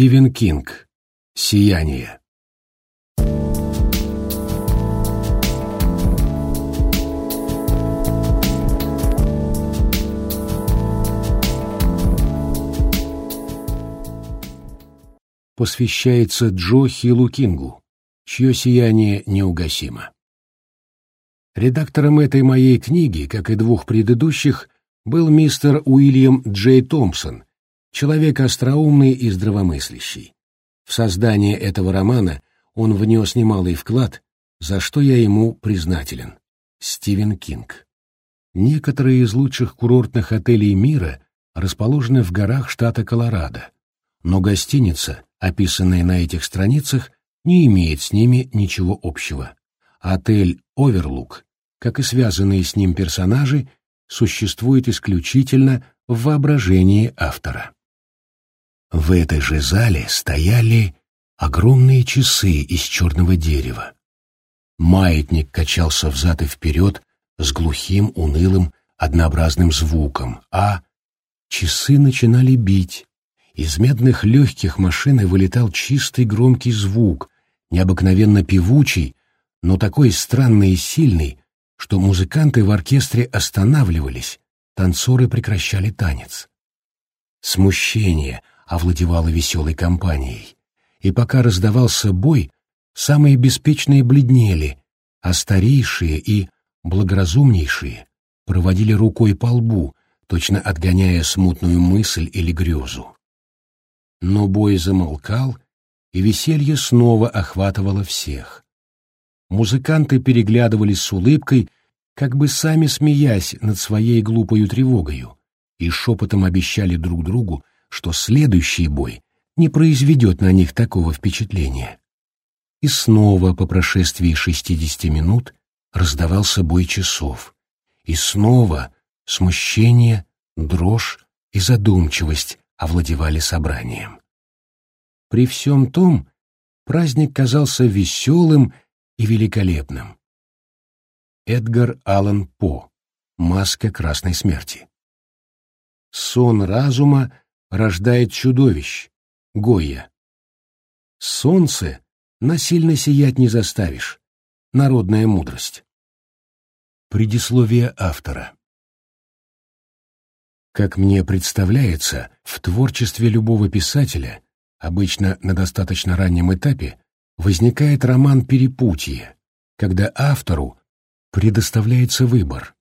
Стивен Кинг. Сияние. Посвящается Джо Хиллу Кингу, чье сияние неугасимо. Редактором этой моей книги, как и двух предыдущих, был мистер Уильям Джей Томпсон, человек остроумный и здравомыслящий. В создание этого романа он внес немалый вклад, за что я ему признателен. Стивен Кинг. Некоторые из лучших курортных отелей мира расположены в горах штата Колорадо, но гостиница, описанная на этих страницах, не имеет с ними ничего общего. Отель «Оверлук», как и связанные с ним персонажи, существует исключительно в воображении автора. В этой же зале стояли огромные часы из черного дерева. Маятник качался взад и вперед с глухим, унылым, однообразным звуком, а часы начинали бить. Из медных легких машины вылетал чистый громкий звук, необыкновенно певучий, но такой странный и сильный, что музыканты в оркестре останавливались, танцоры прекращали танец. Смущение, овладевала веселой компанией. И пока раздавался бой, самые беспечные бледнели, а старейшие и благоразумнейшие проводили рукой по лбу, точно отгоняя смутную мысль или грезу. Но бой замолкал, и веселье снова охватывало всех. Музыканты переглядывались с улыбкой, как бы сами смеясь над своей глупою тревогою, и шепотом обещали друг другу, что следующий бой не произведет на них такого впечатления. И снова по прошествии шестидесяти минут раздавался бой часов. И снова смущение, дрожь и задумчивость овладевали собранием. При всем том праздник казался веселым и великолепным. Эдгар Аллан По. Маска красной смерти. Сон разума рождает чудовищ, Гойя. Солнце насильно сиять не заставишь. Народная мудрость. Предисловие автора. Как мне представляется, в творчестве любого писателя, обычно на достаточно раннем этапе, возникает роман «Перепутье», когда автору предоставляется выбор.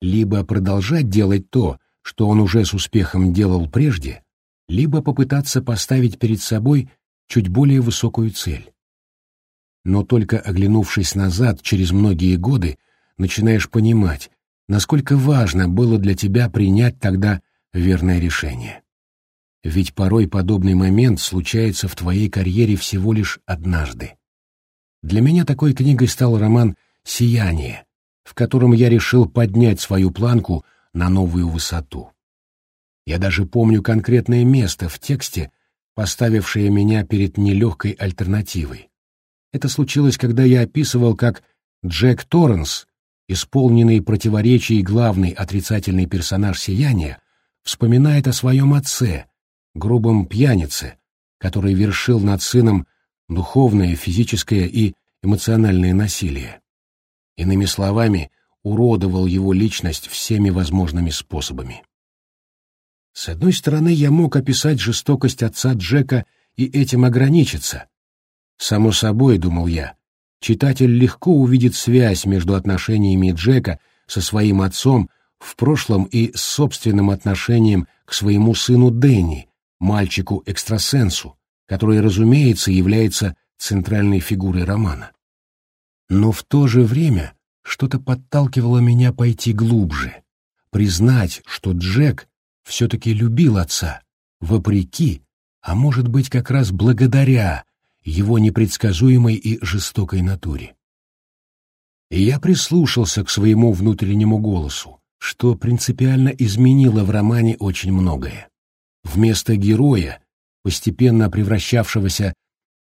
Либо продолжать делать то, что он уже с успехом делал прежде, либо попытаться поставить перед собой чуть более высокую цель. Но только оглянувшись назад через многие годы, начинаешь понимать, насколько важно было для тебя принять тогда верное решение. Ведь порой подобный момент случается в твоей карьере всего лишь однажды. Для меня такой книгой стал роман «Сияние», в котором я решил поднять свою планку на новую высоту. Я даже помню конкретное место в тексте, поставившее меня перед нелегкой альтернативой. Это случилось, когда я описывал, как Джек Торренс, исполненный противоречий главный отрицательный персонаж «Сияния», вспоминает о своем отце, грубом пьянице, который вершил над сыном духовное, физическое и эмоциональное насилие. Иными словами, уродовал его личность всеми возможными способами. С одной стороны, я мог описать жестокость отца Джека и этим ограничиться. Само собой, думал я, читатель легко увидит связь между отношениями Джека со своим отцом в прошлом и с собственным отношением к своему сыну Дэнни, мальчику-экстрасенсу, который, разумеется, является центральной фигурой романа. Но в то же время что-то подталкивало меня пойти глубже, признать, что Джек все-таки любил отца, вопреки, а может быть как раз благодаря его непредсказуемой и жестокой натуре. И я прислушался к своему внутреннему голосу, что принципиально изменило в романе очень многое. Вместо героя, постепенно превращавшегося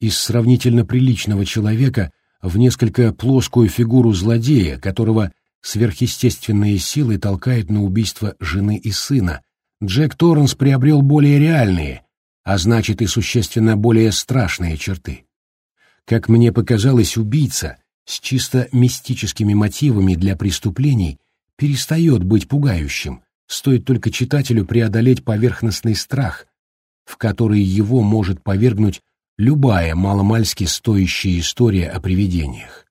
из сравнительно приличного человека в несколько плоскую фигуру злодея, которого сверхъестественные силы толкают на убийство жены и сына, Джек Торренс приобрел более реальные, а значит и существенно более страшные черты. Как мне показалось, убийца с чисто мистическими мотивами для преступлений перестает быть пугающим, стоит только читателю преодолеть поверхностный страх, в который его может повергнуть любая маломальски стоящая история о привидениях.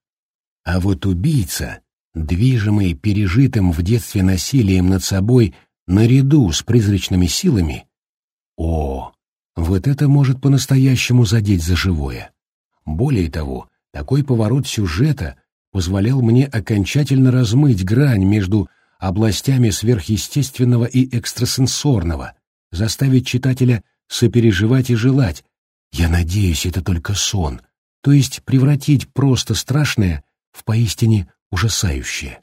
А вот убийца, движимый пережитым в детстве насилием над собой наряду с призрачными силами, о, вот это может по-настоящему задеть за живое. Более того, такой поворот сюжета позволял мне окончательно размыть грань между областями сверхъестественного и экстрасенсорного, заставить читателя сопереживать и желать. Я надеюсь, это только сон, то есть превратить просто страшное в поистине ужасающее.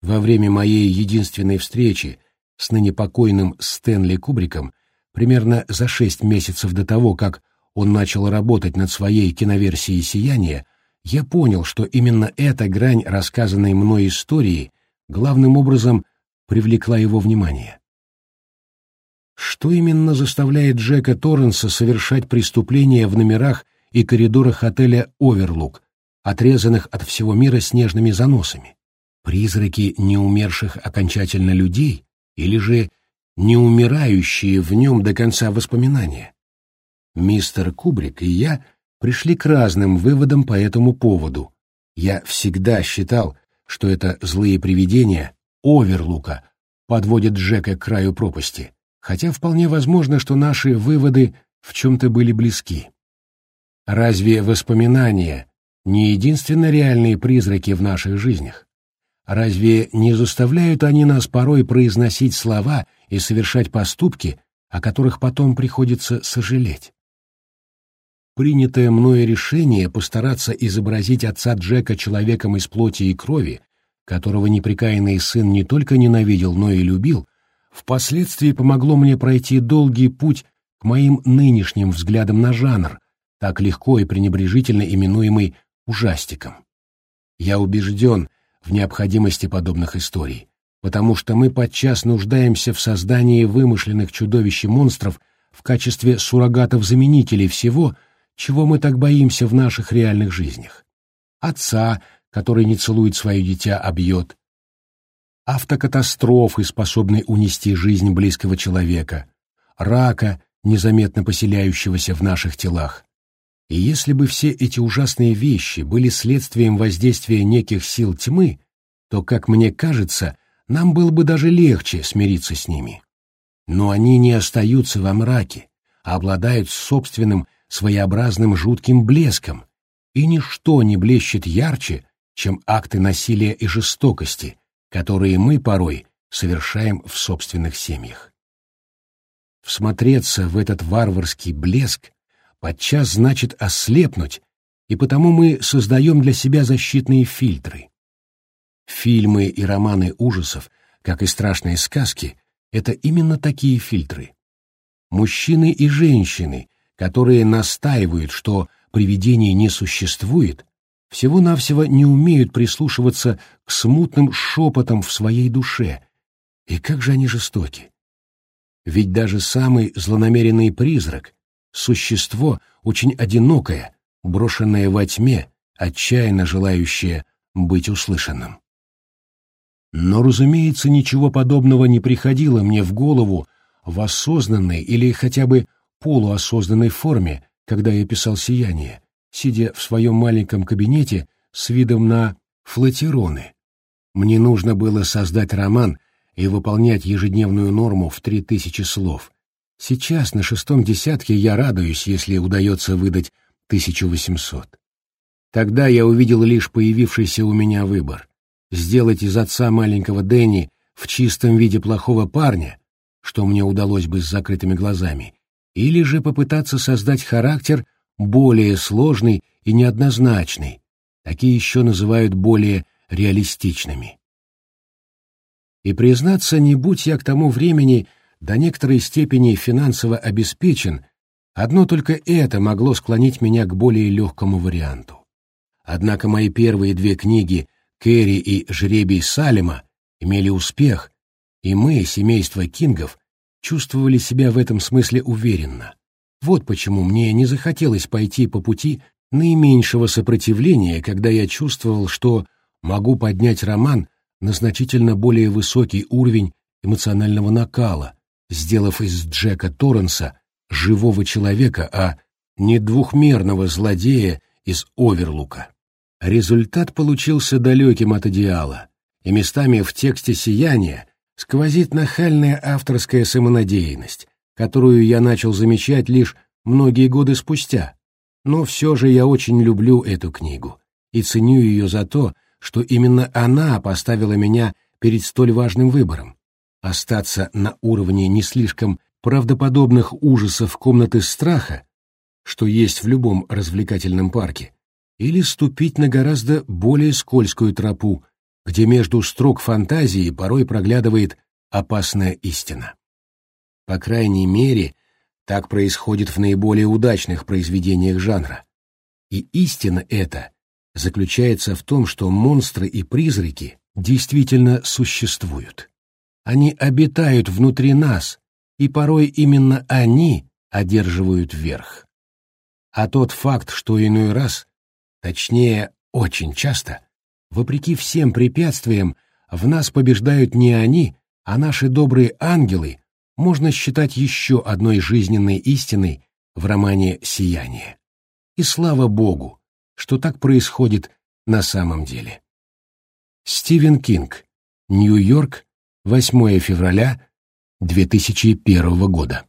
Во время моей единственной встречи с ныне покойным Стэнли Кубриком, примерно за шесть месяцев до того, как он начал работать над своей киноверсией «Сияния», я понял, что именно эта грань рассказанной мной истории главным образом привлекла его внимание. Что именно заставляет Джека Торренса совершать преступления в номерах и коридорах отеля «Оверлук», отрезанных от всего мира снежными заносами? Призраки неумерших окончательно людей или же неумирающие в нем до конца воспоминания? Мистер Кубрик и я пришли к разным выводам по этому поводу. Я всегда считал, что это злые привидения Оверлука подводят Джека к краю пропасти, хотя вполне возможно, что наши выводы в чем-то были близки. Разве воспоминания не единственно реальные призраки в наших жизнях? Разве не заставляют они нас порой произносить слова и совершать поступки, о которых потом приходится сожалеть? принятое мною решение постараться изобразить отца Джека человеком из плоти и крови, которого неприкаянный сын не только ненавидел, но и любил, впоследствии помогло мне пройти долгий путь к моим нынешним взглядам на жанр, так легко и пренебрежительно именуемый ужастиком. Я убежден в необходимости подобных историй, потому что мы подчас нуждаемся в создании вымышленных чудовищ и монстров в качестве суррогатов-заменителей всего, чего мы так боимся в наших реальных жизнях. Отца, который не целует свое дитя, а бьет. Автокатастрофы, способной унести жизнь близкого человека. Рака, незаметно поселяющегося в наших телах. И если бы все эти ужасные вещи были следствием воздействия неких сил тьмы, то, как мне кажется, нам было бы даже легче смириться с ними. Но они не остаются во мраке, а обладают собственным своеобразным жутким блеском, и ничто не блещет ярче, чем акты насилия и жестокости, которые мы порой совершаем в собственных семьях. Всмотреться в этот варварский блеск подчас значит ослепнуть, и потому мы создаем для себя защитные фильтры. Фильмы и романы ужасов, как и страшные сказки, это именно такие фильтры. Мужчины и женщины, которые настаивают, что привидений не существует, всего-навсего не умеют прислушиваться к смутным шепотам в своей душе. И как же они жестоки! Ведь даже самый злонамеренный призрак — существо очень одинокое, брошенное во тьме, отчаянно желающее быть услышанным. Но, разумеется, ничего подобного не приходило мне в голову в осознанной или хотя бы полуосознанной форме, когда я писал «Сияние», сидя в своем маленьком кабинете с видом на флотироны. Мне нужно было создать роман и выполнять ежедневную норму в три тысячи слов. Сейчас на шестом десятке я радуюсь, если удается выдать 1800. Тогда я увидел лишь появившийся у меня выбор — сделать из отца маленького Дэнни в чистом виде плохого парня, что мне удалось бы с закрытыми глазами, или же попытаться создать характер более сложный и неоднозначный, такие еще называют более реалистичными. И признаться, не будь я к тому времени до некоторой степени финансово обеспечен, одно только это могло склонить меня к более легкому варианту. Однако мои первые две книги «Кэрри» и «Жребий Салема» имели успех, и мы, семейство Кингов, чувствовали себя в этом смысле уверенно. Вот почему мне не захотелось пойти по пути наименьшего сопротивления, когда я чувствовал, что могу поднять роман на значительно более высокий уровень эмоционального накала, сделав из Джека Торренса живого человека, а не двухмерного злодея из Оверлука. Результат получился далеким от идеала, и местами в тексте «Сияния» сквозит нахальная авторская самонадеянность, которую я начал замечать лишь многие годы спустя. Но все же я очень люблю эту книгу и ценю ее за то, что именно она поставила меня перед столь важным выбором — остаться на уровне не слишком правдоподобных ужасов комнаты страха, что есть в любом развлекательном парке, или ступить на гораздо более скользкую тропу, где между строк фантазии порой проглядывает опасная истина. По крайней мере, так происходит в наиболее удачных произведениях жанра. И истина эта заключается в том, что монстры и призраки действительно существуют. Они обитают внутри нас, и порой именно они одерживают верх. А тот факт, что иной раз, точнее, очень часто, вопреки всем препятствиям, в нас побеждают не они, а наши добрые ангелы, можно считать еще одной жизненной истиной в романе «Сияние». И слава Богу, что так происходит на самом деле. Стивен Кинг. Нью-Йорк. 8 февраля 2001 года.